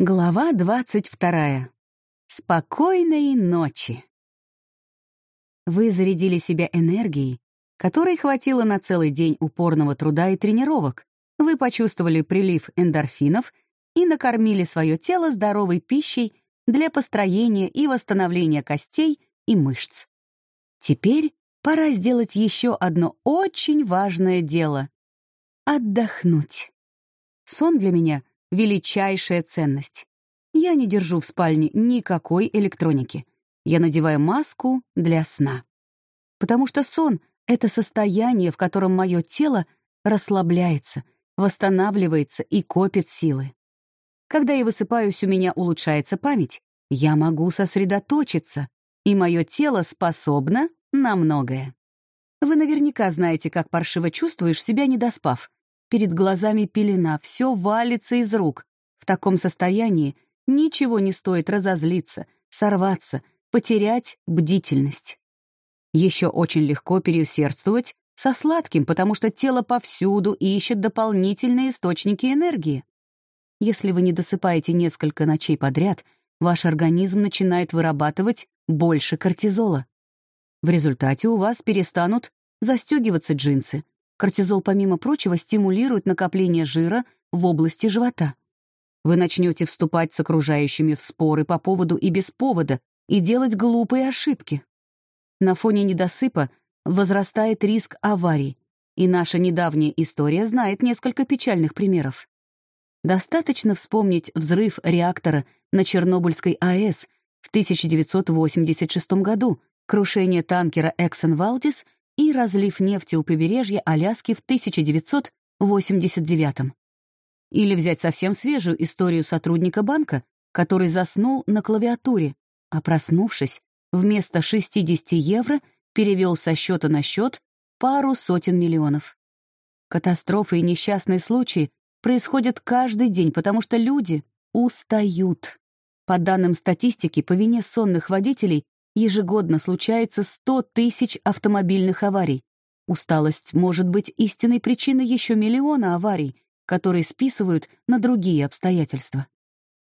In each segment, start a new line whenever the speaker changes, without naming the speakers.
Глава двадцать вторая. Спокойной ночи. Вы зарядили себя энергией, которой хватило на целый день упорного труда и тренировок. Вы почувствовали прилив эндорфинов и накормили свое тело здоровой пищей для построения и восстановления костей и мышц. Теперь пора сделать еще одно очень важное дело — отдохнуть. Сон для меня — величайшая ценность. Я не держу в спальне никакой электроники. Я надеваю маску для сна. Потому что сон — это состояние, в котором мое тело расслабляется, восстанавливается и копит силы. Когда я высыпаюсь, у меня улучшается память. Я могу сосредоточиться, и мое тело способно на многое. Вы наверняка знаете, как паршиво чувствуешь себя, недоспав. Перед глазами пелена, все валится из рук. В таком состоянии ничего не стоит разозлиться, сорваться, потерять бдительность. Еще очень легко переусердствовать со сладким, потому что тело повсюду ищет дополнительные источники энергии. Если вы не досыпаете несколько ночей подряд, ваш организм начинает вырабатывать больше кортизола. В результате у вас перестанут застегиваться джинсы, Кортизол, помимо прочего, стимулирует накопление жира в области живота. Вы начнете вступать с окружающими в споры по поводу и без повода и делать глупые ошибки. На фоне недосыпа возрастает риск аварий, и наша недавняя история знает несколько печальных примеров. Достаточно вспомнить взрыв реактора на Чернобыльской АЭС в 1986 году, крушение танкера «Эксон Валдис» и разлив нефти у побережья Аляски в 1989 Или взять совсем свежую историю сотрудника банка, который заснул на клавиатуре, а проснувшись, вместо 60 евро перевел со счета на счет пару сотен миллионов. Катастрофы и несчастные случаи происходят каждый день, потому что люди устают. По данным статистики, по вине сонных водителей ежегодно случается 100 тысяч автомобильных аварий. Усталость может быть истинной причиной еще миллиона аварий, которые списывают на другие обстоятельства.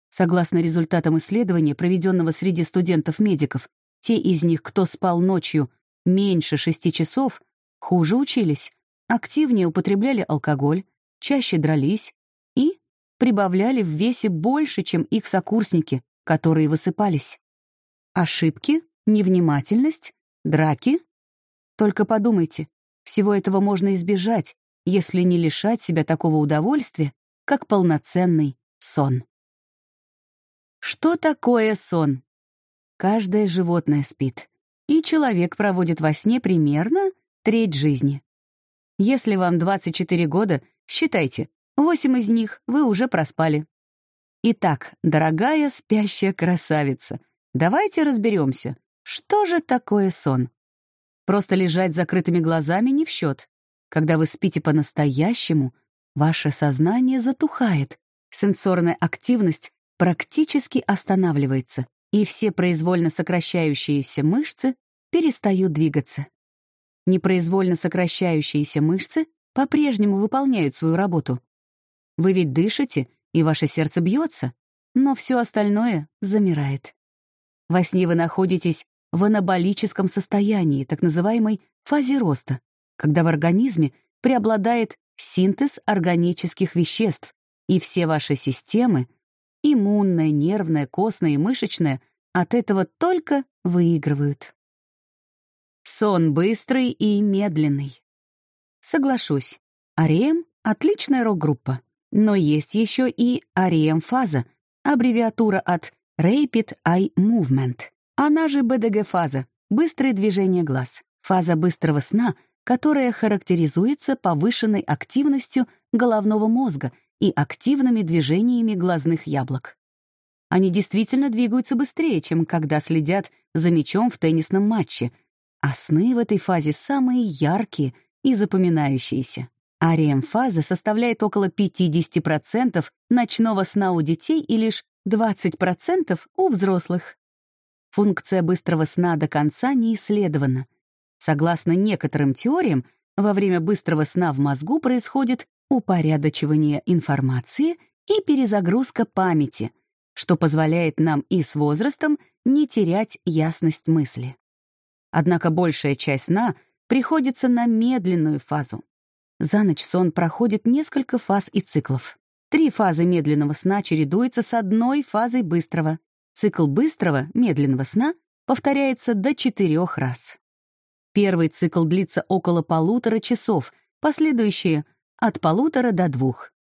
Согласно результатам исследования, проведенного среди студентов-медиков, те из них, кто спал ночью меньше шести часов, хуже учились, активнее употребляли алкоголь, чаще дрались и прибавляли в весе больше, чем их сокурсники, которые высыпались. Ошибки Невнимательность? Драки? Только подумайте, всего этого можно избежать, если не лишать себя такого удовольствия, как полноценный сон. Что такое сон? Каждое животное спит, и человек проводит во сне примерно треть жизни. Если вам 24 года, считайте, 8 из них вы уже проспали. Итак, дорогая спящая красавица, давайте разберемся, что же такое сон? Просто лежать с закрытыми глазами не в счет. Когда вы спите по-настоящему, ваше сознание затухает, сенсорная активность практически останавливается, и все произвольно сокращающиеся мышцы перестают двигаться. Непроизвольно сокращающиеся мышцы по-прежнему выполняют свою работу. Вы ведь дышите, и ваше сердце бьется, но все остальное замирает. Во сне вы находитесь в анаболическом состоянии, так называемой фазе роста, когда в организме преобладает синтез органических веществ, и все ваши системы — иммунная, нервная, костная и мышечная — от этого только выигрывают. Сон быстрый и медленный. Соглашусь, Арием — отличная рок-группа, но есть еще и Арием-фаза, аббревиатура от Rapid Eye Movement — она же БДГ-фаза — быстрое движение глаз, фаза быстрого сна, которая характеризуется повышенной активностью головного мозга и активными движениями глазных яблок. Они действительно двигаются быстрее, чем когда следят за мячом в теннисном матче, а сны в этой фазе самые яркие и запоминающиеся. А фаза составляет около 50% ночного сна у детей и лишь 20% у взрослых. Функция быстрого сна до конца не исследована. Согласно некоторым теориям, во время быстрого сна в мозгу происходит упорядочивание информации и перезагрузка памяти, что позволяет нам и с возрастом не терять ясность мысли. Однако большая часть сна приходится на медленную фазу. За ночь сон проходит несколько фаз и циклов. Три фазы медленного сна чередуются с одной фазой быстрого. Цикл быстрого, медленного сна повторяется до четырех раз. Первый цикл длится около полутора часов, последующие — от полутора до двух.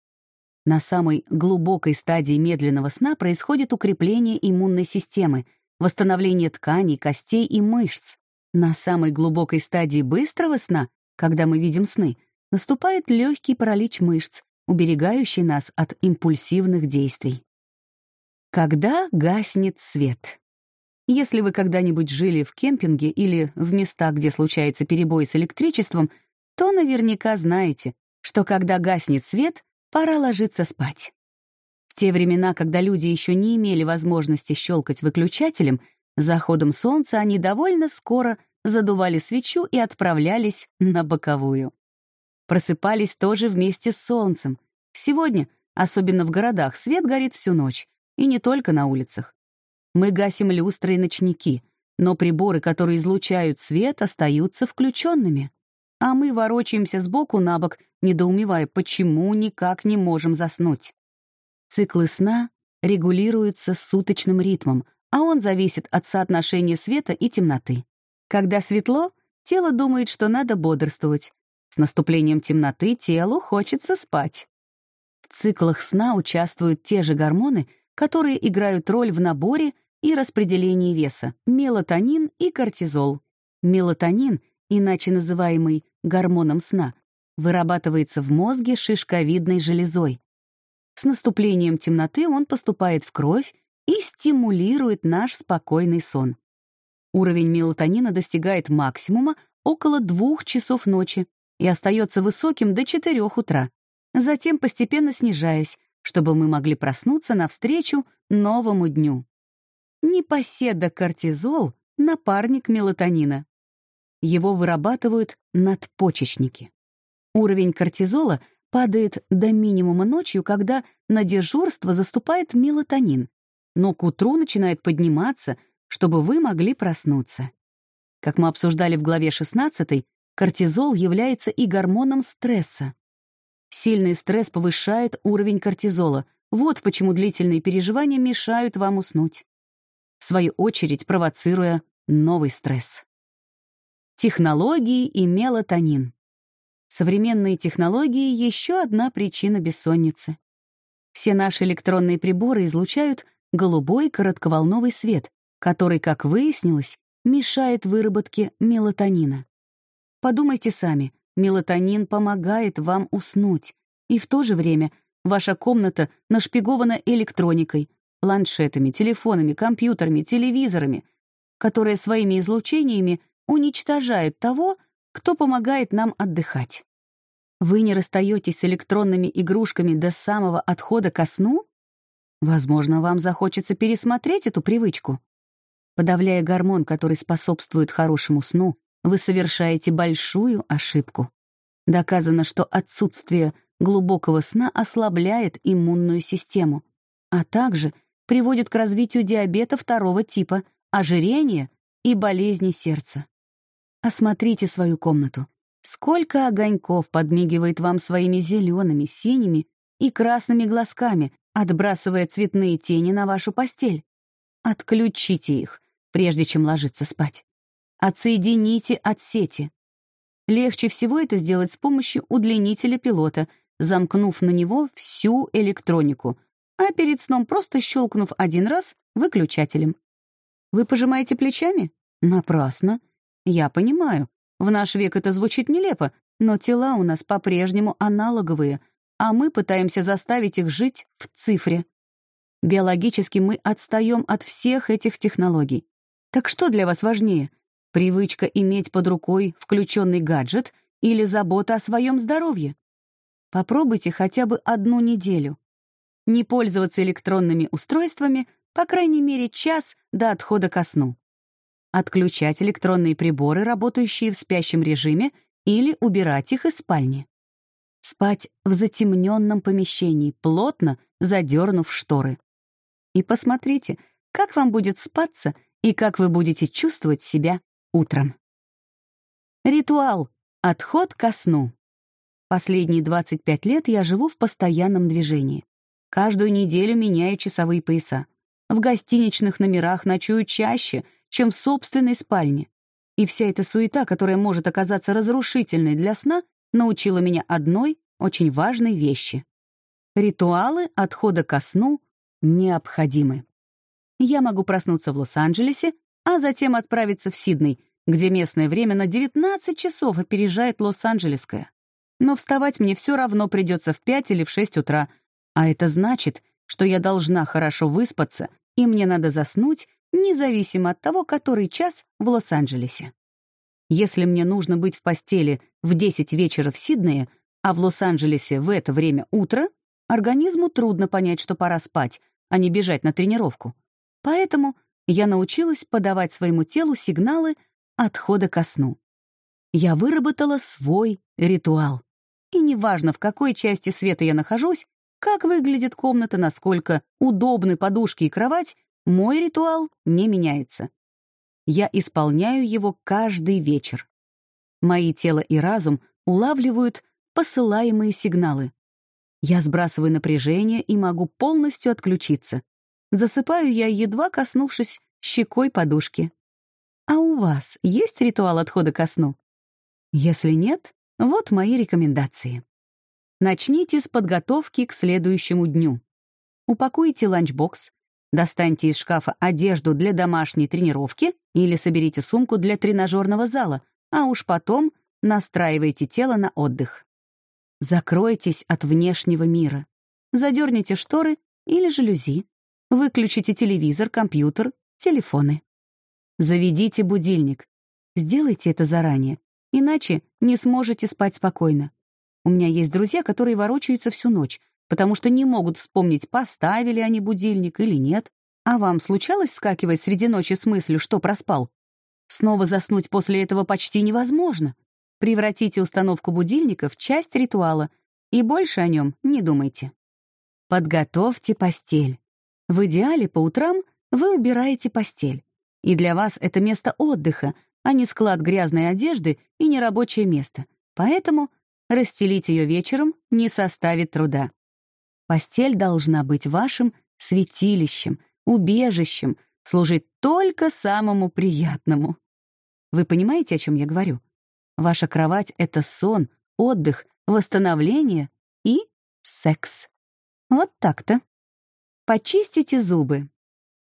На самой глубокой стадии медленного сна происходит укрепление иммунной системы, восстановление тканей, костей и мышц. На самой глубокой стадии быстрого сна, когда мы видим сны, наступает легкий паралич мышц, уберегающий нас от импульсивных действий. Когда гаснет свет? Если вы когда-нибудь жили в кемпинге или в местах, где случается перебой с электричеством, то наверняка знаете, что когда гаснет свет, пора ложиться спать. В те времена, когда люди еще не имели возможности щелкать выключателем, заходом солнца они довольно скоро задували свечу и отправлялись на боковую. Просыпались тоже вместе с солнцем. Сегодня, особенно в городах, свет горит всю ночь, и не только на улицах. Мы гасим люстры и ночники, но приборы, которые излучают свет, остаются включенными. А мы ворочаемся сбоку на бок, недоумевая, почему никак не можем заснуть. Циклы сна регулируются суточным ритмом, а он зависит от соотношения света и темноты. Когда светло, тело думает, что надо бодрствовать. С наступлением темноты телу хочется спать. В циклах сна участвуют те же гормоны, которые играют роль в наборе и распределении веса — мелатонин и кортизол. Мелатонин, иначе называемый гормоном сна, вырабатывается в мозге шишковидной железой. С наступлением темноты он поступает в кровь и стимулирует наш спокойный сон. Уровень мелатонина достигает максимума около двух часов ночи и остается высоким до 4 утра, затем постепенно снижаясь, чтобы мы могли проснуться навстречу новому дню непоседа кортизол — напарник мелатонина. Его вырабатывают надпочечники. Уровень кортизола падает до минимума ночью, когда на дежурство заступает мелатонин, но к утру начинает подниматься, чтобы вы могли проснуться. Как мы обсуждали в главе 16, кортизол является и гормоном стресса. Сильный стресс повышает уровень кортизола. Вот почему длительные переживания мешают вам уснуть в свою очередь провоцируя новый стресс. Технологии и мелатонин. Современные технологии — еще одна причина бессонницы. Все наши электронные приборы излучают голубой коротковолновый свет, который, как выяснилось, мешает выработке мелатонина. Подумайте сами, мелатонин помогает вам уснуть, и в то же время ваша комната нашпигована электроникой, планшетами, телефонами, компьютерами, телевизорами, которые своими излучениями уничтожают того, кто помогает нам отдыхать. Вы не расстаетесь с электронными игрушками до самого отхода ко сну? Возможно, вам захочется пересмотреть эту привычку. Подавляя гормон, который способствует хорошему сну, вы совершаете большую ошибку. Доказано, что отсутствие глубокого сна ослабляет иммунную систему, а также приводит к развитию диабета второго типа, ожирения и болезни сердца. Осмотрите свою комнату. Сколько огоньков подмигивает вам своими зелеными, синими и красными глазками, отбрасывая цветные тени на вашу постель. Отключите их, прежде чем ложиться спать. Отсоедините от сети. Легче всего это сделать с помощью удлинителя пилота, замкнув на него всю электронику, а перед сном просто щелкнув один раз выключателем. Вы пожимаете плечами? Напрасно. Я понимаю. В наш век это звучит нелепо, но тела у нас по-прежнему аналоговые, а мы пытаемся заставить их жить в цифре. Биологически мы отстаем от всех этих технологий. Так что для вас важнее? Привычка иметь под рукой включенный гаджет или забота о своем здоровье? Попробуйте хотя бы одну неделю не пользоваться электронными устройствами по крайней мере час до отхода ко сну. Отключать электронные приборы, работающие в спящем режиме, или убирать их из спальни. Спать в затемненном помещении, плотно задернув шторы. И посмотрите, как вам будет спаться и как вы будете чувствовать себя утром. Ритуал. Отход ко сну. Последние 25 лет я живу в постоянном движении. Каждую неделю меняю часовые пояса. В гостиничных номерах ночую чаще, чем в собственной спальне. И вся эта суета, которая может оказаться разрушительной для сна, научила меня одной очень важной вещи. Ритуалы отхода ко сну необходимы. Я могу проснуться в Лос-Анджелесе, а затем отправиться в Сидней, где местное время на 19 часов опережает Лос-Анджелесское. Но вставать мне все равно придется в 5 или в 6 утра, а это значит, что я должна хорошо выспаться, и мне надо заснуть, независимо от того, который час в Лос-Анджелесе. Если мне нужно быть в постели в 10 вечера в Сиднее, а в Лос-Анджелесе в это время утро, организму трудно понять, что пора спать, а не бежать на тренировку. Поэтому я научилась подавать своему телу сигналы отхода ко сну. Я выработала свой ритуал. И неважно, в какой части света я нахожусь, как выглядит комната, насколько удобны подушки и кровать, мой ритуал не меняется. Я исполняю его каждый вечер. Мои тело и разум улавливают посылаемые сигналы. Я сбрасываю напряжение и могу полностью отключиться. Засыпаю я, едва коснувшись щекой подушки. А у вас есть ритуал отхода ко сну? Если нет, вот мои рекомендации. Начните с подготовки к следующему дню. Упакуйте ланчбокс, достаньте из шкафа одежду для домашней тренировки или соберите сумку для тренажерного зала, а уж потом настраивайте тело на отдых. Закройтесь от внешнего мира. Задерните шторы или жалюзи. Выключите телевизор, компьютер, телефоны. Заведите будильник. Сделайте это заранее, иначе не сможете спать спокойно. У меня есть друзья, которые ворочаются всю ночь, потому что не могут вспомнить, поставили они будильник или нет. А вам случалось вскакивать среди ночи с мыслью, что проспал? Снова заснуть после этого почти невозможно. Превратите установку будильника в часть ритуала и больше о нем не думайте. Подготовьте постель. В идеале по утрам вы убираете постель. И для вас это место отдыха, а не склад грязной одежды и не рабочее место. Поэтому расстелить ее вечером не составит труда. Постель должна быть вашим святилищем, убежищем, служить только самому приятному. Вы понимаете, о чем я говорю? Ваша кровать — это сон, отдых, восстановление и секс. Вот так-то. Почистите зубы.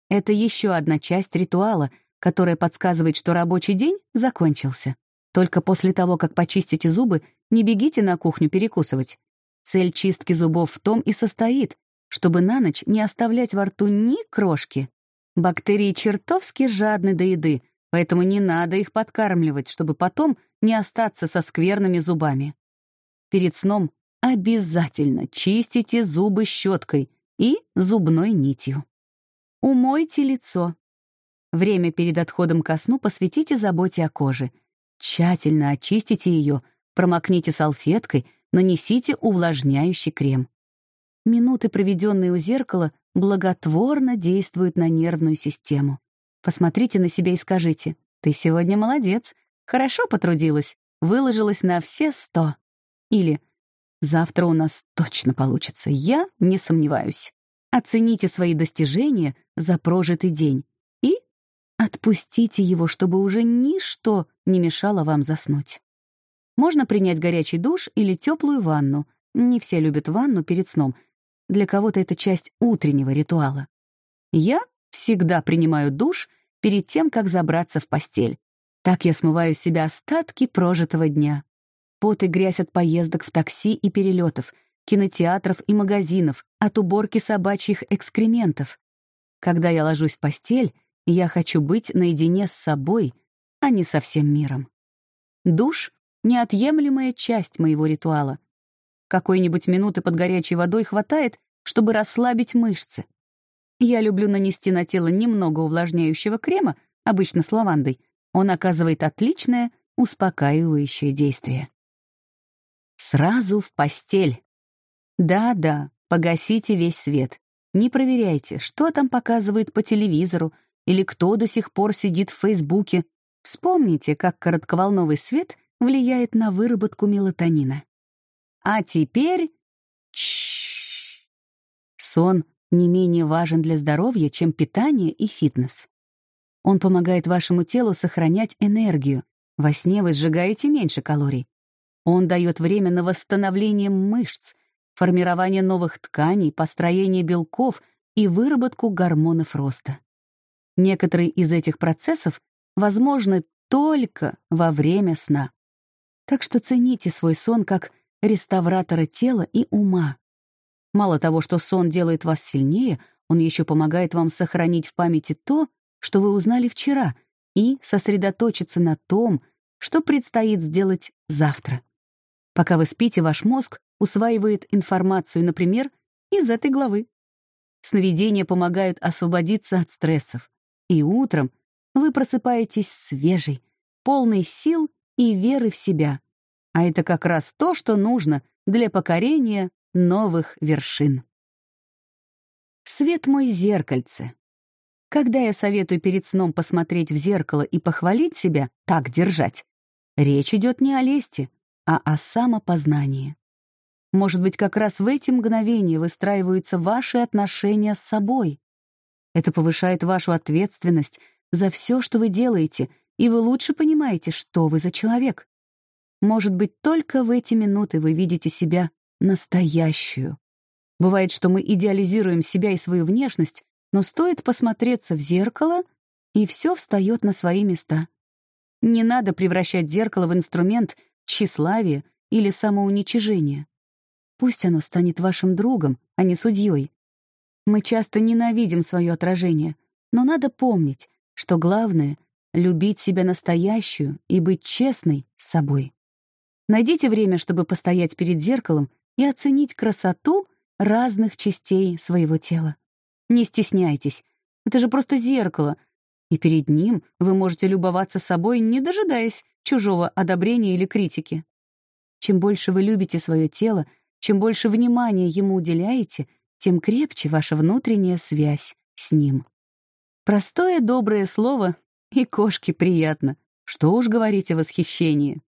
Это еще одна часть ритуала, которая подсказывает, что рабочий день закончился. Только после того, как почистите зубы, не бегите на кухню перекусывать. Цель чистки зубов в том и состоит, чтобы на ночь не оставлять во рту ни крошки. Бактерии чертовски жадны до еды, поэтому не надо их подкармливать, чтобы потом не остаться со скверными зубами. Перед сном обязательно чистите зубы щеткой, и зубной нитью. Умойте лицо. Время перед отходом ко сну посвятите заботе о коже. Тщательно очистите ее, промокните салфеткой, нанесите увлажняющий крем. Минуты, проведенные у зеркала, благотворно действуют на нервную систему. Посмотрите на себя и скажите, «Ты сегодня молодец, хорошо потрудилась, выложилась на все сто». Или Завтра у нас точно получится, я не сомневаюсь. Оцените свои достижения за прожитый день и отпустите его, чтобы уже ничто не мешало вам заснуть. Можно принять горячий душ или теплую ванну. Не все любят ванну перед сном. Для кого-то это часть утреннего ритуала. Я всегда принимаю душ перед тем, как забраться в постель. Так я смываю с себя остатки прожитого дня. Пот и грязь от поездок в такси и перелетов, кинотеатров и магазинов, от уборки собачьих экскрементов. Когда я ложусь в постель, я хочу быть наедине с собой, а не со всем миром. Душ — неотъемлемая часть моего ритуала. Какой-нибудь минуты под горячей водой хватает, чтобы расслабить мышцы. Я люблю нанести на тело немного увлажняющего крема, обычно с лавандой. Он оказывает отличное успокаивающее действие. Сразу в постель. Да-да, погасите весь свет. Не проверяйте, что там показывают по телевизору или кто до сих пор сидит в Фейсбуке. Вспомните, как коротковолновый свет влияет на выработку мелатонина. А теперь... Чш. Сон не менее важен для здоровья, чем питание и фитнес. Он помогает вашему телу сохранять энергию. Во сне вы сжигаете меньше калорий. Он дает время на восстановление мышц, формирование новых тканей, построение белков и выработку гормонов роста. Некоторые из этих процессов возможны только во время сна. Так что цените свой сон как реставратора тела и ума. Мало того, что сон делает вас сильнее, он еще помогает вам сохранить в памяти то, что вы узнали вчера, и сосредоточиться на том, что предстоит сделать завтра. Пока вы спите, ваш мозг усваивает информацию, например, из этой главы. Сновидения помогают освободиться от стрессов. И утром вы просыпаетесь свежей, полной сил и веры в себя. А это как раз то, что нужно для покорения новых вершин. Свет мой зеркальце. Когда я советую перед сном посмотреть в зеркало и похвалить себя, так держать, речь идет не о лести, а о самопознании. Может быть, как раз в эти мгновения выстраиваются ваши отношения с собой. Это повышает вашу ответственность за все, что вы делаете, и вы лучше понимаете, что вы за человек. Может быть, только в эти минуты вы видите себя настоящую. Бывает, что мы идеализируем себя и свою внешность, но стоит посмотреться в зеркало, и все встает на свои места. Не надо превращать зеркало в инструмент тщеславия или самоуничижения. Пусть оно станет вашим другом, а не судьей. Мы часто ненавидим свое отражение, но надо помнить, что главное — любить себя настоящую и быть честной с собой. Найдите время, чтобы постоять перед зеркалом и оценить красоту разных частей своего тела. Не стесняйтесь, это же просто зеркало, и перед ним вы можете любоваться собой, не дожидаясь чужого одобрения или критики. Чем больше вы любите свое тело, чем больше внимания ему уделяете, тем крепче ваша внутренняя связь с ним. Простое доброе слово и кошке приятно. Что уж говорить о восхищении.